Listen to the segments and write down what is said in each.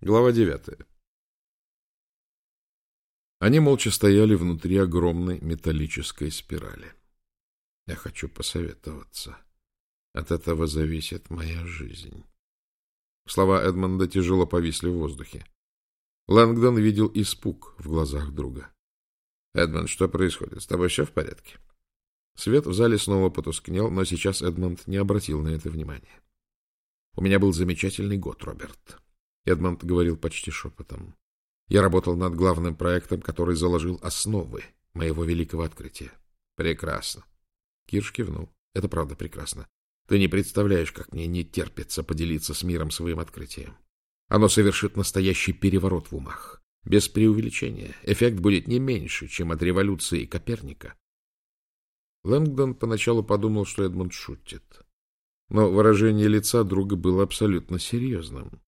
Глава девятая. Они молча стояли внутри огромной металлической спирали. Я хочу посоветоваться. От этого зависит моя жизнь. Слова Эдмонда тяжело повисли в воздухе. Лэнгдон видел испуг в глазах друга. — Эдмонд, что происходит? С тобой все в порядке? Свет в зале снова потускнел, но сейчас Эдмонд не обратил на это внимания. — У меня был замечательный год, Роберт. Эдмонд говорил почти шепотом. Я работал над главным проектом, который заложил основы моего великого открытия. Прекрасно. Кирш кивнул. Это правда прекрасно. Ты не представляешь, как мне не терпится поделиться с миром своим открытием. Оно совершит настоящий переворот в умах. Без преувеличения. Эффект будет не меньше, чем от революции Коперника. Лэнгдон поначалу подумал, что Эдмонд шутит. Но выражение лица друга было абсолютно серьезным.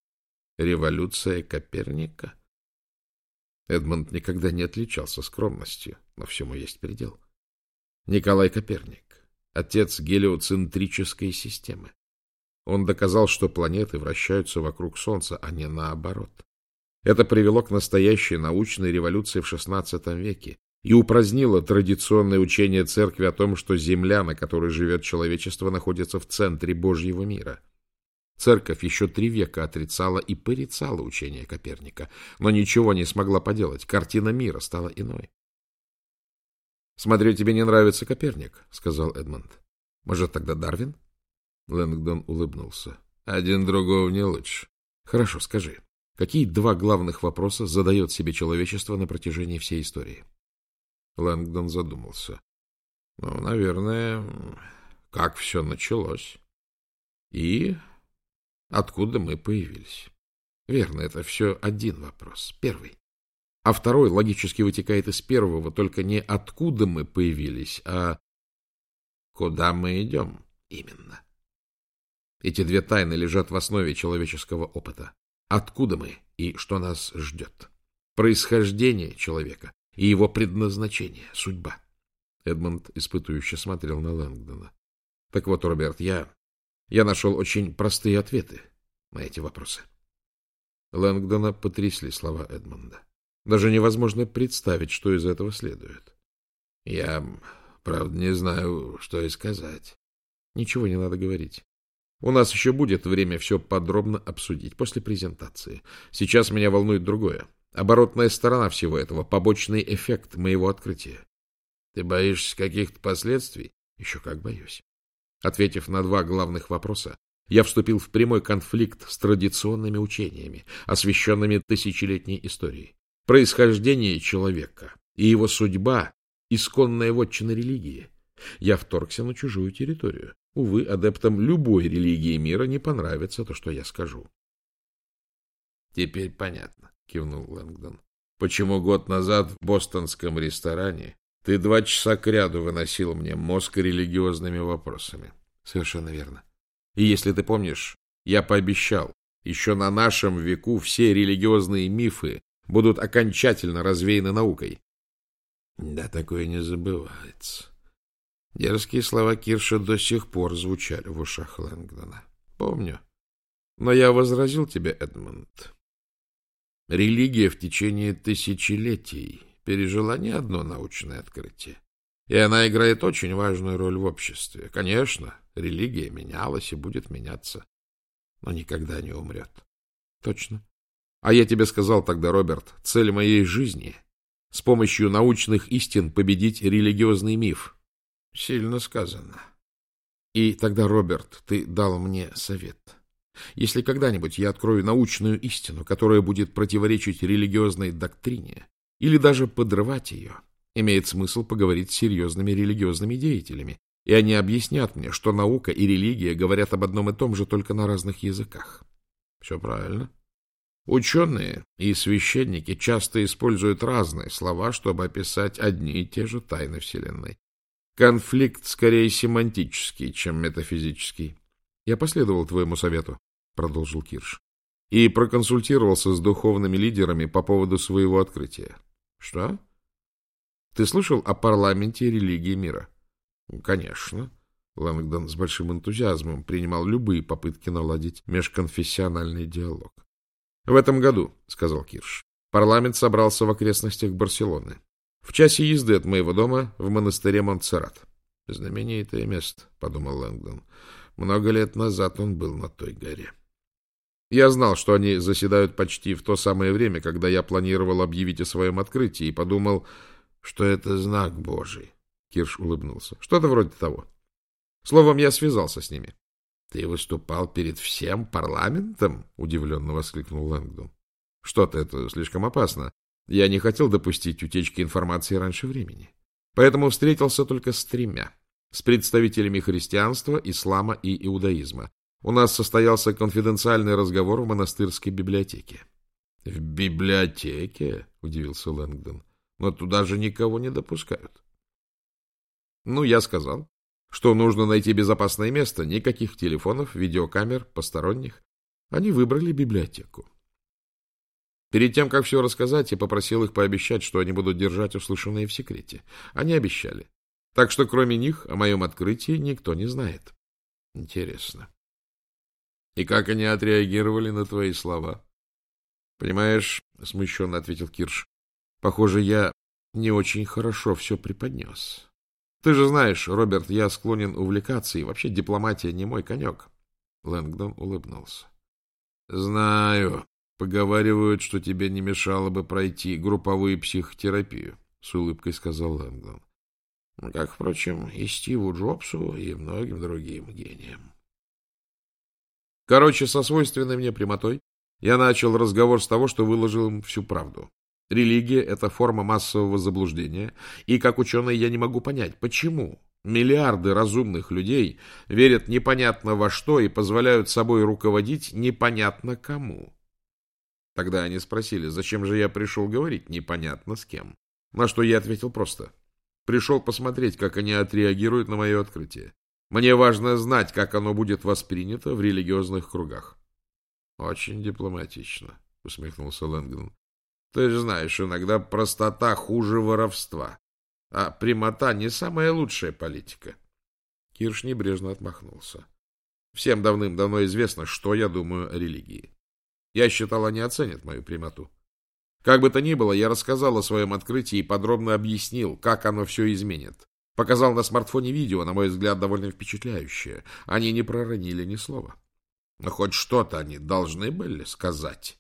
Революция Коперника? Эдмонд никогда не отличался скромностью, но всему есть предел. Николай Коперник, отец гелиоцентрической системы. Он доказал, что планеты вращаются вокруг Солнца, а не наоборот. Это привело к настоящей научной революции в XVI веке и упразднило традиционное учение церкви о том, что Земля, на которой живет человечество, находится в центре Божьего мира. Церковь еще три века отрицала и порицала учение Коперника, но ничего не смогла поделать. Картина мира стала иной. — Смотрю, тебе не нравится Коперник, — сказал Эдмонд. — Может, тогда Дарвин? Лэнгдон улыбнулся. — Один другого не лучше. — Хорошо, скажи, какие два главных вопроса задает себе человечество на протяжении всей истории? Лэнгдон задумался. — Ну, наверное, как все началось. И Откуда мы появились? Верно, это все один вопрос, первый. А второй логически вытекает из первого, только не откуда мы появились, а куда мы идем именно. Эти две тайны лежат в основе человеческого опыта. Откуда мы и что нас ждет? Происхождение человека и его предназначение, судьба. Эдмонд испытующе смотрел на Лэнгдона. Так вот, Роберт, я я нашел очень простые ответы на эти вопросы. Лэнгдона потрясли слова Эдмонда. Даже невозможно представить, что из этого следует. Я, правда, не знаю, что и сказать. Ничего не надо говорить. У нас еще будет время все подробно обсудить после презентации. Сейчас меня волнует другое. Оборотная сторона всего этого, побочный эффект моего открытия. Ты боишься каких-то последствий? Еще как боюсь. Ответив на два главных вопроса, я вступил в прямой конфликт с традиционными учениями, освященными тысячелетней историей. Происхождение человека и его судьба — исконная вотчина религии. Я вторгся на чужую территорию. Увы, адептам любой религии мира не понравится то, что я скажу. — Теперь понятно, — кивнул Лэнгдон. — Почему год назад в бостонском ресторане ты два часа кряду выносил мне мозг религиозными вопросами. Совершенно верно. И если ты помнишь, я пообещал, еще на нашем веку все религиозные мифы будут окончательно развеяны наукой. Да, такое не забывается. Дерзкие слова Кирша до сих пор звучали в ушах Лэнгдона. Помню. Но я возразил тебе, Эдмонд. Религия в течение тысячелетий пережила не одно научное открытие. И она играет очень важную роль в обществе. Конечно, религия менялась и будет меняться, но никогда не умрет. Точно. А я тебе сказал тогда, Роберт, цель моей жизни — с помощью научных истин победить религиозный миф. Сильно сказано. И тогда, Роберт, ты дал мне совет. Если когда-нибудь я открою научную истину, которая будет противоречить религиозной доктрине, или даже подрывать ее, имеет смысл поговорить с серьезными религиозными деятелями, и они объяснят мне, что наука и религия говорят об одном и том же, только на разных языках. Все правильно. Ученые и священники часто используют разные слова, чтобы описать одни и те же тайны Вселенной. Конфликт скорее семантический, чем метафизический. Я последовал твоему совету, — продолжил Кирш, — и проконсультировался с духовными лидерами по поводу своего открытия. Что? Ты слышал о парламенте религии мира? Конечно. Лэнгдон с большим энтузиазмом принимал любые попытки наладить межконфессиональный диалог. — В этом году, — сказал Кирш, — парламент собрался в окрестностях Барселоны. В часе езды от моего дома в монастыре Монтсеррат. — Знаменитое место, — подумал Лэнгдон. Много лет назад он был на той горе. Я знал, что они заседают почти в то самое время, когда я планировал объявить о своем открытии, и подумал, что это знак Божий. Кирш улыбнулся. Что-то вроде того. Словом, я связался с ними. — Ты выступал перед всем парламентом? — удивленно воскликнул Лэнгдон. — Что-то это слишком опасно. Я не хотел допустить утечки информации раньше времени. Поэтому встретился только с тремя. С представителями христианства, ислама и иудаизма. У нас состоялся конфиденциальный разговор в монастырской библиотеке. — В библиотеке? — удивился Лэнгдон. — Но туда же никого не допускают. Ну, я сказал, что нужно найти безопасное место, никаких телефонов, видеокамер, посторонних. Они выбрали библиотеку. Перед тем, как все рассказать, я попросил их пообещать, что они будут держать услышанное в секрете. Они обещали. Так что кроме них о моем открытии никто не знает. Интересно. И как они отреагировали на твои слова? Понимаешь, — смущенно ответил Кирш, — похоже, я не очень хорошо все преподнес. Ты же знаешь, Роберт, я склонен увлекаться, и вообще дипломатия не мой конек. Лэнгдон улыбнулся. — Знаю. Поговаривают, что тебе не мешало бы пройти групповую психотерапию, — с улыбкой сказал Лэнгдон. — Как, впрочем, и Стиву Джобсу, и многим другим гениям. Короче, со свойственной мне прямотой я начал разговор с того, что выложил им всю правду. Религия — это форма массового заблуждения, и как ученый я не могу понять, почему миллиарды разумных людей верят непонятно во что и позволяют собой руководить непонятно кому. Тогда они спросили, зачем же я пришел говорить непонятно с кем. На что я ответил просто. Пришел посмотреть, как они отреагируют на мое открытие. Мне важно знать, как оно будет воспринято в религиозных кругах. — Очень дипломатично, — усмехнулся Лэнгдон. Ты же знаешь, иногда простота хуже воровства, а прямота не самая лучшая политика. Кирш небрежно отмахнулся. Всем давным-давно известно, что я думаю о религии. Я считал, они оценят мою прямоту. Как бы то ни было, я рассказал о своем открытии и подробно объяснил, как оно все изменит. Показал на смартфоне видео, на мой взгляд, довольно впечатляющее. Они не проронили ни слова. Но хоть что-то они должны были сказать.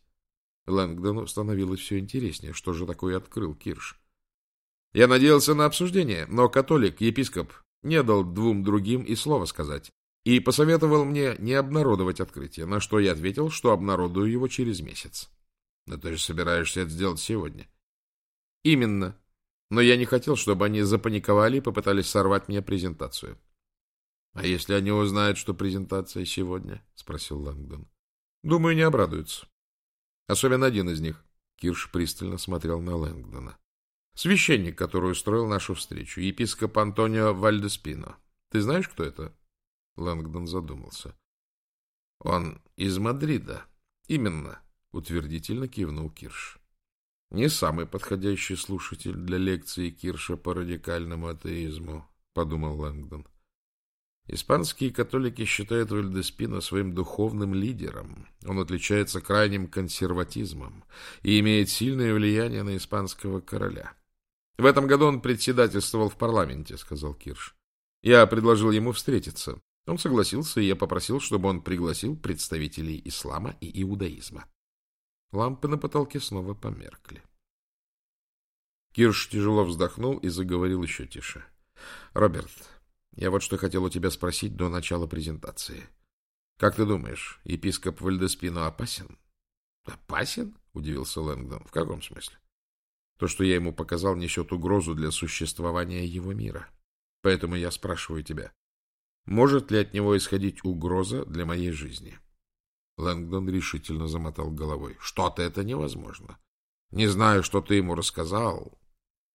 Лэнгдону становилось все интереснее, что же такое открыл Кирш. Я надеялся на обсуждение, но католик, епископ, не дал двум другим и слова сказать, и посоветовал мне не обнародовать открытие, на что я ответил, что обнародую его через месяц. Но ты же собираешься это сделать сегодня. Именно. Но я не хотел, чтобы они запаниковали и попытались сорвать мне презентацию. — А если они узнают, что презентация сегодня? — спросил Лэнгдон. — Думаю, не обрадуются. Особенно один из них. Кирш пристально смотрел на Лэнгдона. Священник, который устроил нашу встречу, епископ Антонио Вальдеспино. Ты знаешь, кто это? Лэнгдон задумался. Он из Мадрида. Именно, утвердительно кивнул Кирш. Не самый подходящий слушатель для лекции Кирша по радикальному атеизму, подумал Лэнгдон. Испанские католики считают Вальдеспина своим духовным лидером. Он отличается крайним консерватизмом и имеет сильное влияние на испанского короля. В этом году он председательствовал в парламенте, сказал Кирш. Я предложил ему встретиться. Он согласился, и я попросил, чтобы он пригласил представителей ислама и иудаизма. Лампы на потолке снова померкли. Кирш тяжело вздохнул и заговорил еще тише. — Роберт, я вот что хотел у тебя спросить до начала презентации. Как ты думаешь, епископ Вальдеспино опасен? Опасен? Удивился Лэнгдон. В каком смысле? То, что я ему показал, несет угрозу для существования его мира. Поэтому я спрашиваю тебя, может ли от него исходить угроза для моей жизни? Лэнгдон решительно замотал головой. Что-то это невозможно. Не знаю, что ты ему рассказал.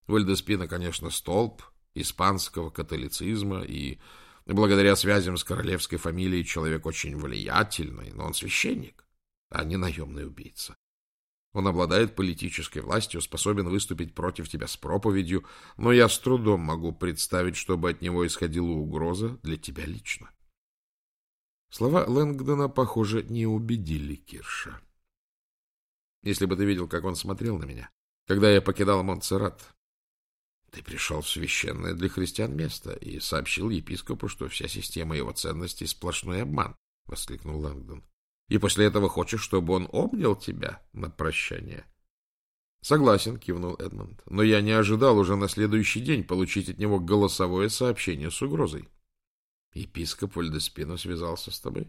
Вальдеспина, конечно, столб, испанского католицизма, и благодаря связям с королевской фамилией человек очень влиятельный, но он священник, а не наемный убийца. Он обладает политической властью, способен выступить против тебя с проповедью, но я с трудом могу представить, чтобы от него исходила угроза для тебя лично. Слова Лэнгдона, похоже, не убедили Кирша. Если бы ты видел, как он смотрел на меня, когда я покидал Монтсеррат. Ты пришел в священное для христиан место и сообщил епископу, что вся система его ценностей — сплошной обман, — воскликнул Лэнгдон. — И после этого хочешь, чтобы он обнял тебя на прощание? — Согласен, — кивнул Эдмонд, — но я не ожидал уже на следующий день получить от него голосовое сообщение с угрозой. — Епископ Вальдеспино связался с тобой?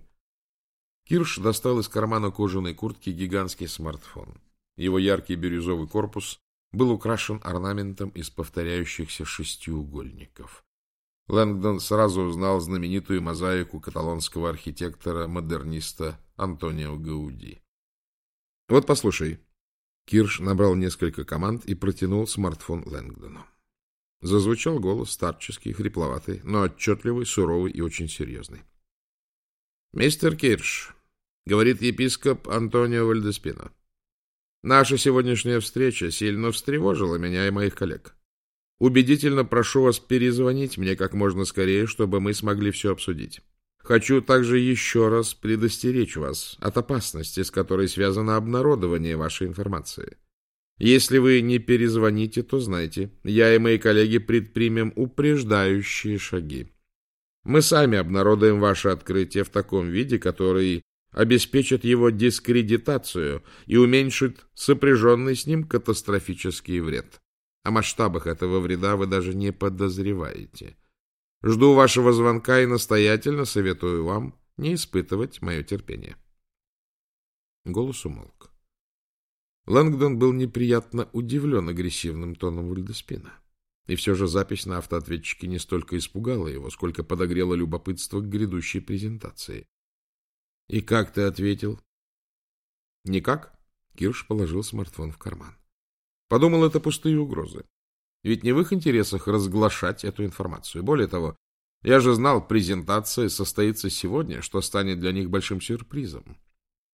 Кирш достал из кармана кожаной куртки гигантский смартфон. Его яркий бирюзовый корпус был украшен орнаментом из повторяющихся шестиугольников. Лэнгдон сразу узнал знаменитую мозаику каталонского архитектора-модерниста Антонио Гауди. «Вот послушай». Кирш набрал несколько команд и протянул смартфон Лэнгдону. Зазвучал голос, старческий, хрипловатый, но отчетливый, суровый и очень серьезный. «Мистер Кирш», — говорит епископ Антонио Вальдеспино, Наша сегодняшняя встреча сильно встревожила меня и моих коллег. Убедительно прошу вас перезвонить мне как можно скорее, чтобы мы смогли все обсудить. Хочу также еще раз предостеречь вас от опасности, с которой связано обнародование вашей информации. Если вы не перезвоните, то знайте, я и мои коллеги предпримем упреждающие шаги. Мы сами обнародуем ваше открытие в таком виде, который обеспечат его дискредитацию и уменьшит сопряженный с ним катастрофический вред. О масштабах этого вреда вы даже не подозреваете. Жду вашего звонка и настоятельно советую вам не испытывать мое терпение. Голос умолк. Лэнгдон был неприятно удивлен агрессивным тоном Вальдеспина. И все же запись на автоответчике не столько испугала его, сколько подогрела любопытство к грядущей презентации. — И как ты ответил? — Никак. Кирш положил смартфон в карман. Подумал, это пустые угрозы. Ведь не в их интересах разглашать эту информацию. Более того, я же знал, презентация состоится сегодня, что станет для них большим сюрпризом.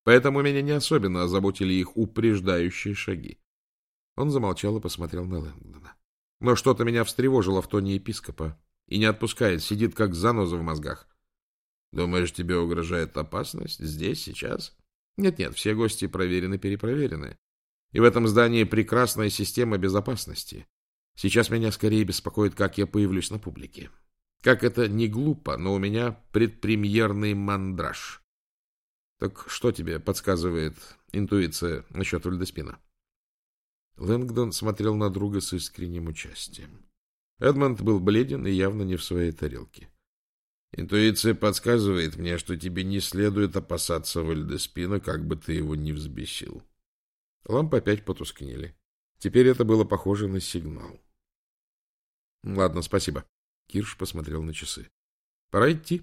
Поэтому меня не особенно озаботили их упреждающие шаги. Он замолчал и посмотрел на Лэнгдона. Но что-то меня встревожило в тоне епископа и не отпускает, сидит как заноза в мозгах. Думаешь, тебе угрожает опасность здесь, сейчас? Нет-нет, все гости проверены-перепроверены. И в этом здании прекрасная система безопасности. Сейчас меня скорее беспокоит, как я появлюсь на публике. Как это не глупо, но у меня предпремьерный мандраж. Так что тебе подсказывает интуиция насчет Вальдеспина? Лэнгдон смотрел на друга с искренним участием. Эдмонд был бледен и явно не в своей тарелке. Интуиция подсказывает мне, что тебе не следует опасаться Вальдеспина, как бы ты его ни взбесил. Лампы опять потускнели. Теперь это было похоже на сигнал. — Ладно, спасибо. Кирш посмотрел на часы. — Пора идти.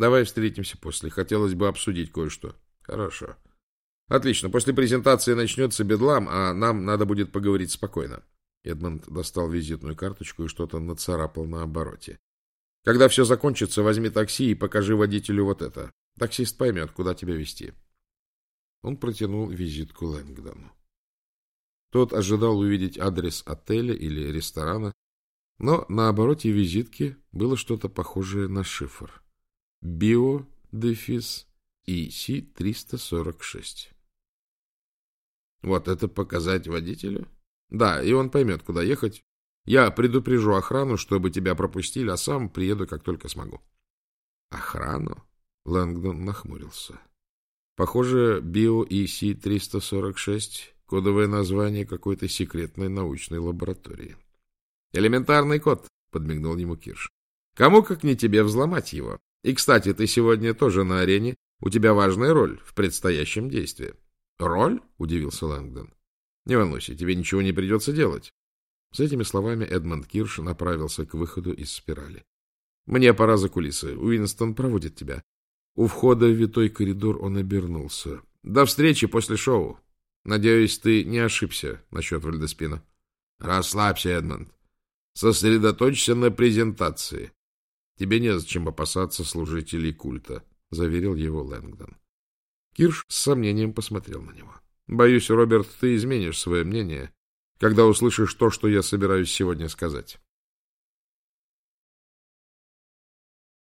Давай встретимся после. Хотелось бы обсудить кое-что. — Хорошо. — Отлично. После презентации начнется бедлам, а нам надо будет поговорить спокойно. Эдмонд достал визитную карточку и что-то нацарапал на обороте. Когда все закончится, возьми такси и покажи водителю вот это. Таксист поймет, куда тебя везти. Он протянул визитку Лэнгдону. Тот ожидал увидеть адрес отеля или ресторана, но на обороте визитки было что-то похожее на шифр. Био дефис ИС 346. Вот это показать водителю? Да, и он поймет, куда ехать, я предупрежу охрану, чтобы тебя пропустили, а сам приеду, как только смогу. Охрану? Лэнгдон нахмурился. Похоже, Био-ИС-346 — кодовое название какой-то секретной научной лаборатории. Элементарный код, — подмигнул ему Кирш. Кому, как не тебе, взломать его? И, кстати, ты сегодня тоже на арене. У тебя важная роль в предстоящем действии. Роль? — удивился Лэнгдон. Не волнуйся, тебе ничего не придется делать. С этими словами Эдмонд Кирш направился к выходу из спирали. — Мне пора за кулисы. Уинстон проводит тебя. У входа в витой коридор он обернулся. — До встречи после шоу. Надеюсь, ты не ошибся насчет Вальдеспина. — Расслабься, Эдмонд. Сосредоточься на презентации. Тебе незачем опасаться служителей культа, — заверил его Лэнгдон. Кирш с сомнением посмотрел на него. — Боюсь, Роберт, ты изменишь свое мнение когда услышишь то, что я собираюсь сегодня сказать.